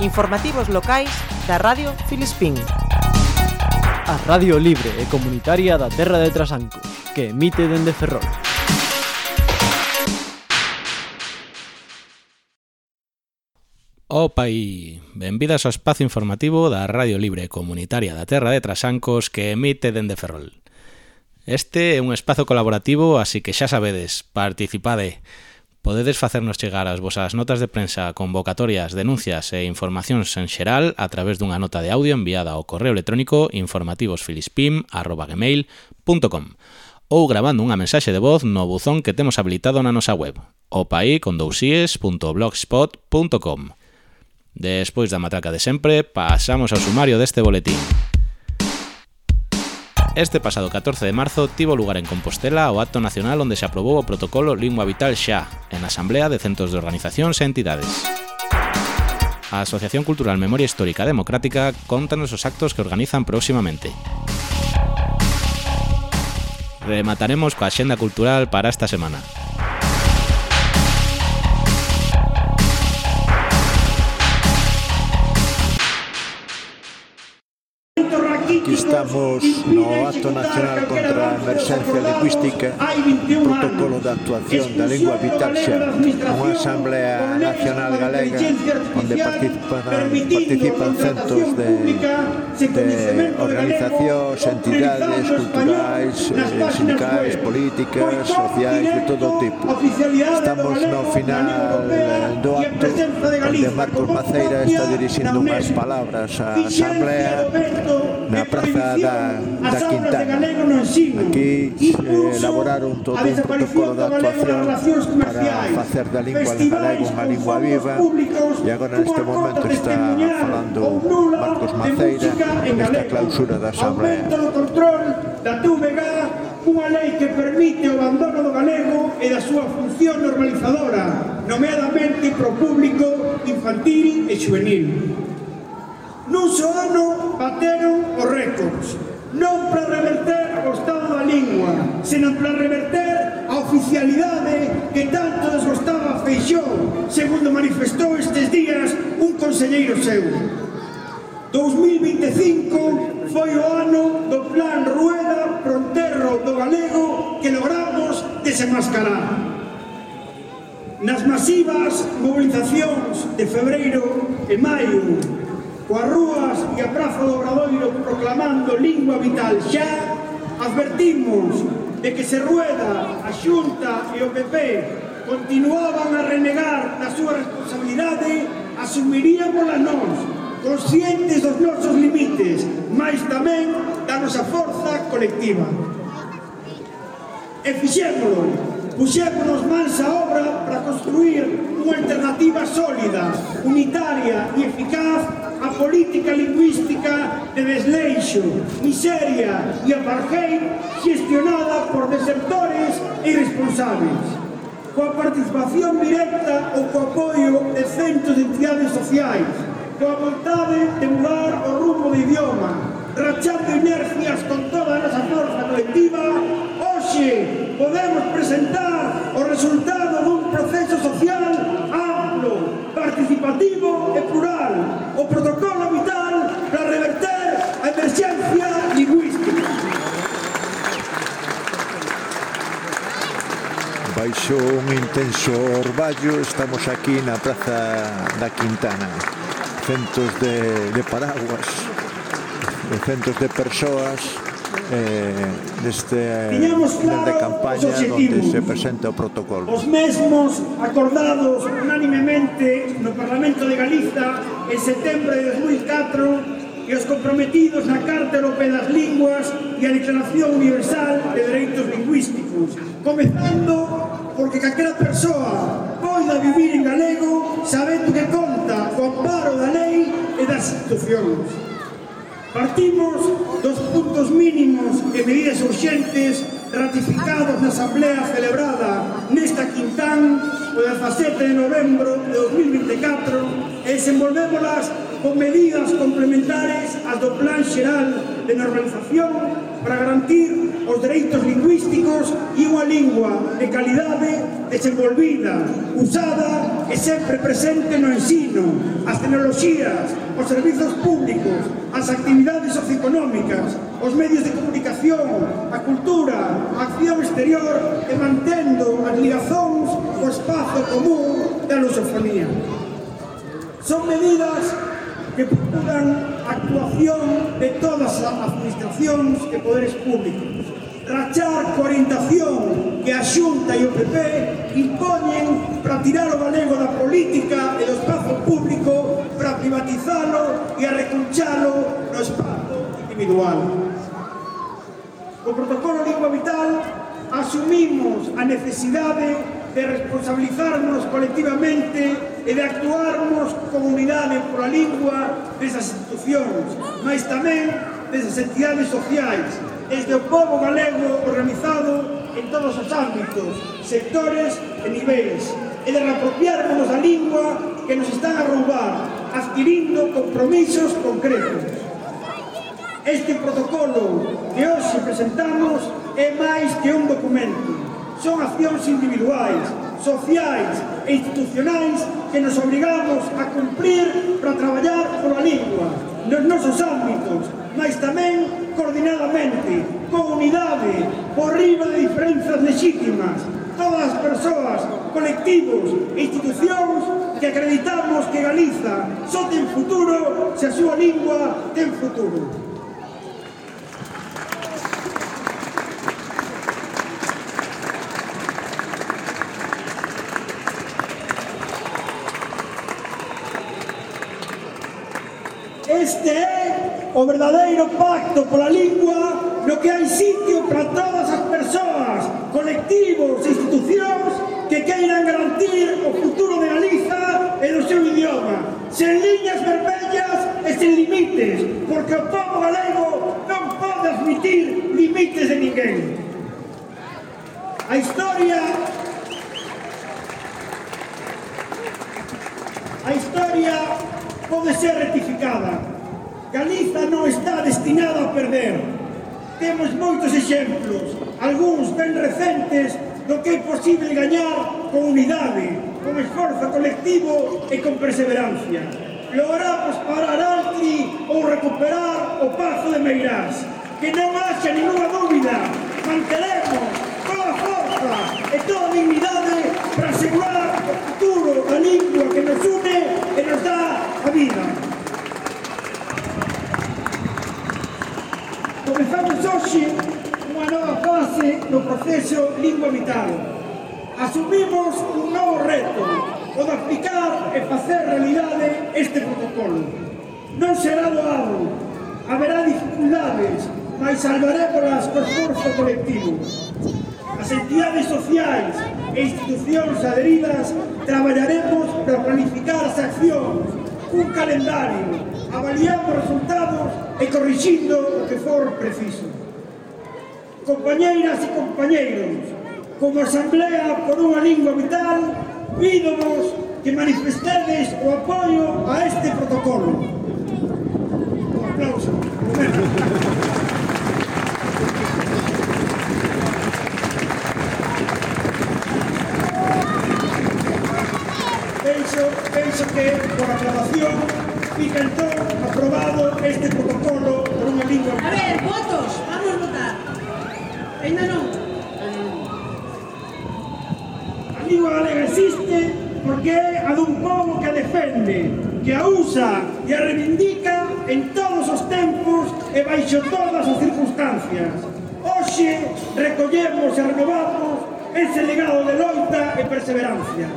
Informativos locais da Radio Filispín. A Radio Libre e Comunitaria da Terra de Trasanco, que emite dende Ferrol. Oh, Opai, benvidas ao espazo informativo da Radio Libre Comunitaria da Terra de Trasancos que emite dende Ferrol. Este é un espazo colaborativo, así que xa sabedes, participade. Podedes facernos chegar as vosas notas de prensa, convocatorias, denuncias e informacións en xeral a través dunha nota de audio enviada ao correo electrónico informativosfilispim.com ou grabando unha mensaxe de voz no buzón que temos habilitado na nosa web, opaicondousies.blogspot.com. Despois da matraca de sempre, pasamos ao sumario deste boletín. Este pasado 14 de marzo tivo lugar en Compostela o acto nacional onde se aprobou o protocolo Lingua Vital xa en Asamblea de Centros de Organizacións e Entidades. A Asociación Cultural Memoria Histórica Democrática contanos os actos que organizan próximamente. Remataremos coa xenda cultural para esta semana. Aquí estamos no Acto Nacional contra a Emerxencia Lingüística Protocolo de actuación da lingua vital xa Unha asamblea nacional galega Onde participan, participan centos de de organizacións, entidades culturais, eh, sindicais, políticas, sociais, de todo tipo. Estamos no final eh, do acto onde Marcos Maceira está dirixindo unhas palabras á Asamblea na Praza da, da Quintana. Aquí eh, elaboraron todo un protocolo de actuación para facer da lingua galega unha lingua viva e agora neste momento está falando Marcos Maceira nesta clausura da Asamblea. Do control da TVG unha lei que permite o abandono do galego e da súa función normalizadora, nomeadamente pro público infantil e juvenil. Nun só ano bateron os récords, non para reverter o estado da lingua, senón para reverter a oficialidade que tanto desgostaba Feixó, segundo manifestou estes días un conselleiro seu. 2025 foi o ano do Plan Rueda Fronterro do Galego que logramos desenmascarar. Nas masivas movilizacións de febreiro e maio, coas rúas e a Praza do Obradoiro proclamando lingua vital xa, advertimos de que se Rueda, a Xunta e o PP continuaban a renegar da súa responsabilidade, asumiríamos pola nós conscientes dos nosos limites, máis tamén da nosa forza colectiva. E fixémolo, puxémonos mans a obra para construir unha alternativa sólida, unitaria e eficaz á política lingüística de desleixo, miseria e apartheid gestionada por desertores e irresponsables coa participación directa ou co apoio de centros de entidades sociais, coa vontade de mudar o rumbo do idioma, rachando inercias con toda a nosa forza colectiva, hoxe podemos presentar o resultado dun proceso social amplo, participativo e plural, o protocolo vital para reverter a emerxencia lingüística. Baixo un intenso orballo, estamos aquí na Praza da Quintana centos de, de paraguas de centos de persoas eh, deste Tiñamos claro de campaña onde se presenta o protocolo. Os mesmos acordados unánimemente no Parlamento de Galiza en setembro de 2004 e os comprometidos na Carta Europea das Linguas e a Declaración Universal de Dereitos Lingüísticos. Comezando porque calquera persoa poda vivir en galego sabendo que conta co amparo da lei e das institucións. Partimos dos puntos mínimos e medidas urxentes ratificados na Asamblea celebrada nesta Quintán o 17 de novembro de 2024 e desenvolvémolas con medidas complementares ás do Plan Xeral de Normalización para garantir os dereitos lingüísticos e unha lingua de calidade desenvolvida, usada e sempre presente no ensino, as tecnoloxías, os servizos públicos, as actividades socioeconómicas, os medios de comunicación, a cultura, a acción exterior e mantendo as ligazóns co espazo común da lusofonía. Son medidas que procuran a actuación de todas as administracións e poderes públicos rachar coa orientación que a Xunta e o PP impoñen para tirar o galego da política e do espazo público para privatizalo e arrecunchalo no espazo individual. O protocolo Lingua Vital asumimos a necesidade de responsabilizarnos colectivamente e de actuarmos como unidade pola lingua desas institucións, mas tamén desas entidades sociais, desde o povo galego organizado en todos os ámbitos, sectores e niveis, e de reapropiarnos da lingua que nos están a roubar, adquirindo compromisos concretos. Este protocolo que hoxe presentamos é máis que un documento. Son accións individuais, sociais e institucionais que nos obrigamos a cumprir para traballar pola lingua, nos nosos ámbitos, mas tamén coordinadamente, con unidade, por riba de diferenzas legítimas, todas as persoas, colectivos, institucións que acreditamos que Galiza só ten futuro se a súa lingua ten futuro. Este é o verdadeiro pacto pola lingua no que hai sitio para todas as persoas, colectivos, e institucións que queiran garantir o futuro de Galiza e do seu idioma, sen liñas vermellas e sen limites, porque o povo galego non pode admitir limites de ninguén. A historia A historia pode ser rectificada, Galiza non está destinada a perder. Temos moitos exemplos, algúns ben recentes, do que é posible gañar con unidade, con esforzo colectivo e con perseverancia. Logramos parar Altri ou recuperar o Pazo de Meirás. Que non haxa ninguna dúbida, manteremos toda a forza e toda a dignidade no profeso Lingua Vital. Asumimos un novo reto, o de aplicar e facer realidade este protocolo. Non será doado, haberá dificultades, mas salvarémolas co esforzo colectivo. As entidades sociais e institucións adheridas traballaremos para planificar as accións cun calendario, avaliando resultados e corrixindo o que for preciso compañeiras e compañeiros, como Asamblea por unha Lingua Vital, pídovos que manifestedes o apoio a este protocolo. Un aplauso. penso, penso que por aclamación fica entón aprobado este protocolo. ad un povo que defende, que a usa e a reivindica en todos os tempos e baixo todas as circunstancias. Hoxe recollemos e renovamos ese legado de loita e perseverancia.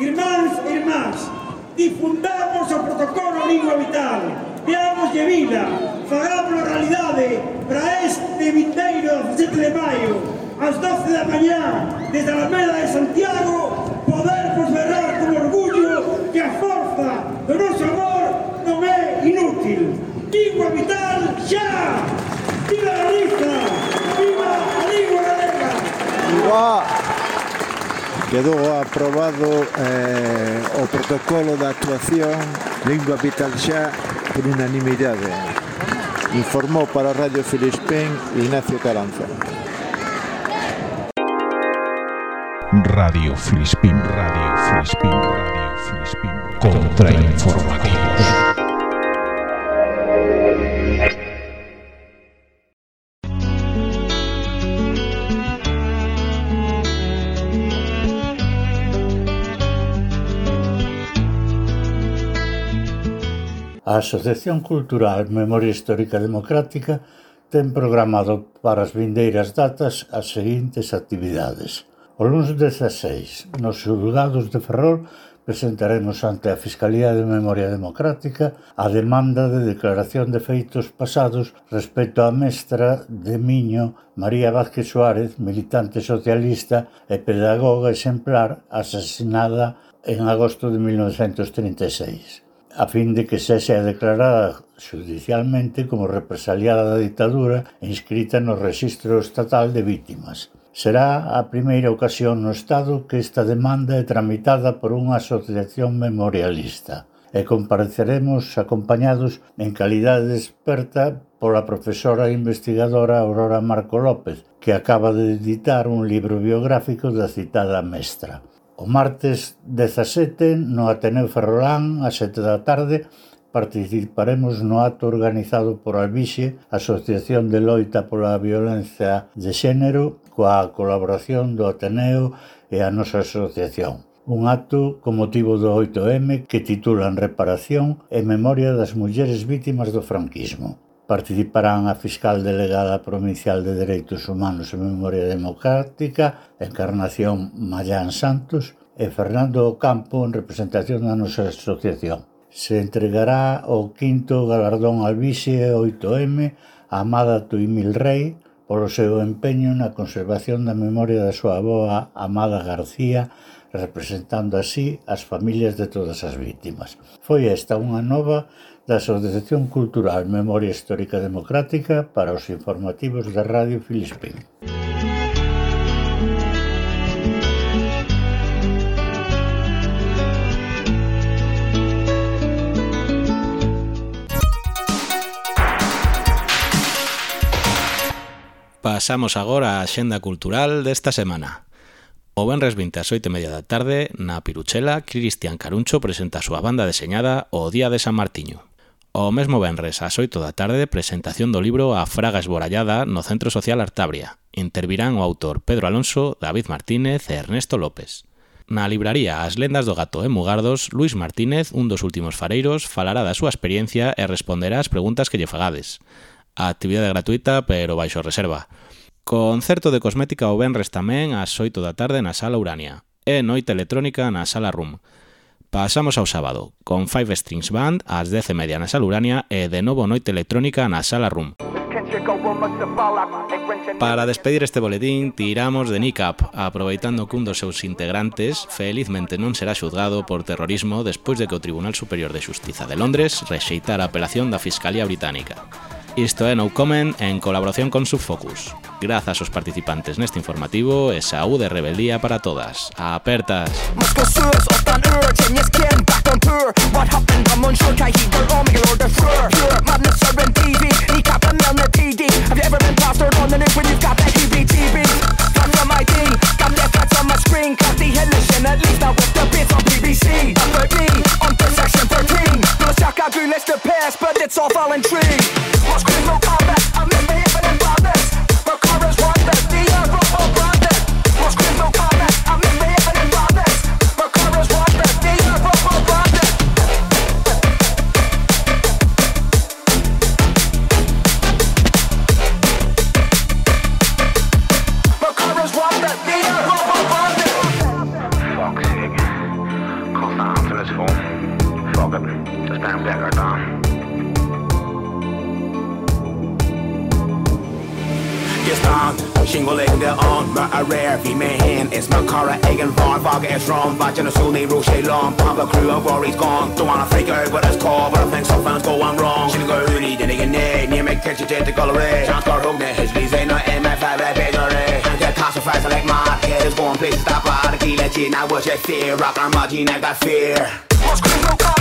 Irmáns e irmás, difundamos o protocolo Lingua Vital, deamos de vida, fagámoslo realidade para este vindeiro 17 de maio, ás 12 da mañá, desde a Alameda de Santiago, Quedou aprobado eh, o protocolo da actuación Lingua Vital xa por unanimidade. Informou para Radio Filispén Ignacio Caranza. Radio Filispín, Radio Filispín, Radio Filispín. Contrainformativos. A Asociación Cultural Memoria Histórica Democrática ten programado para as vindeiras datas as seguintes actividades. O lunes 16, nos xulgados de Ferrol, presentaremos ante a Fiscalía de Memoria Democrática a demanda de declaración de feitos pasados respecto á mestra de Miño María Vázquez Suárez, militante socialista e pedagoga exemplar asesinada en agosto de 1936 a fin de que sexa declarada judicialmente como represaliada da ditadura e inscrita no Registro Estatal de Vítimas. Será a primeira ocasión no Estado que esta demanda é tramitada por unha asociación memorialista e compareceremos acompañados en calidade de experta pola profesora e investigadora Aurora Marco López, que acaba de editar un libro biográfico da citada mestra. O martes 17 no Ateneo Ferrolán a 7 da tarde participaremos no acto organizado por Albixe, Asociación de Loita pola Violencia de Xénero, coa colaboración do Ateneo e a nosa asociación. Un acto con motivo do 8M que titulan Reparación e Memoria das Mulleres Vítimas do Franquismo participarán a fiscal delegada provincial de Dereitos Humanos e Memoria Democrática, Encarnación Mayán Santos, e Fernando Ocampo en representación da nosa asociación. Se entregará o quinto galardón al vice 8M a Amada Tuimil Rey polo seu empeño na conservación da memoria da súa aboa Amada García representando así as familias de todas as vítimas. Foi esta unha nova da Asociación Cultural Memoria Histórica Democrática para os informativos da Radio Filispín. Pasamos agora á xenda cultural desta semana. O Benres 20 ás 8 media da tarde, na Piruchela, Cristian Caruncho presenta a súa banda deseñada O Día de San Martiño. O mesmo venres ás 8 da tarde presentación do libro A Fraga Esborallada no Centro Social Artabria. Intervirán o autor Pedro Alonso, David Martínez e Ernesto López. Na libraría As lendas do gato e Mugardos, Luis Martínez, un dos últimos fareiros, falará da súa experiencia e responderá as preguntas que lle fagades. A actividade gratuita, pero baixo reserva. Concerto de cosmética o venres tamén ás 8 da tarde na Sala Urania e Noite Electrónica na Sala Room. Pasamos ao sábado, con Five Strings Band ás 10 e media na Salurania e de novo noite electrónica na Sala Room. Para despedir este boletín tiramos de Up, aproveitando que un dos seus integrantes felizmente non será xuzgado por terrorismo despois de que o Tribunal Superior de Xustiza de Londres rexeitara a apelación da Fiscalía Británica. Isto é No Comen en colaboración con Subfocus. Grazas aos participantes neste informativo e saúde e rebeldía para todas. Apertas! sko. Fuck it. Det skal jeg ikke gøre. It's on, in the on, a rare be man, it's my car, egg farm, fog and strong, watching a they named Roche Long, Papa crew of worries gone, don't wanna freak her, but it's cold, but I think some fans go I'm wrong. She go hoodie, then again, near me catch it at the red. John's car hook, his leaves ain't no MF5 at Sacrifice like my head is going places, stop out of key, legit, not watch that fear. Rock our margin, I got fear.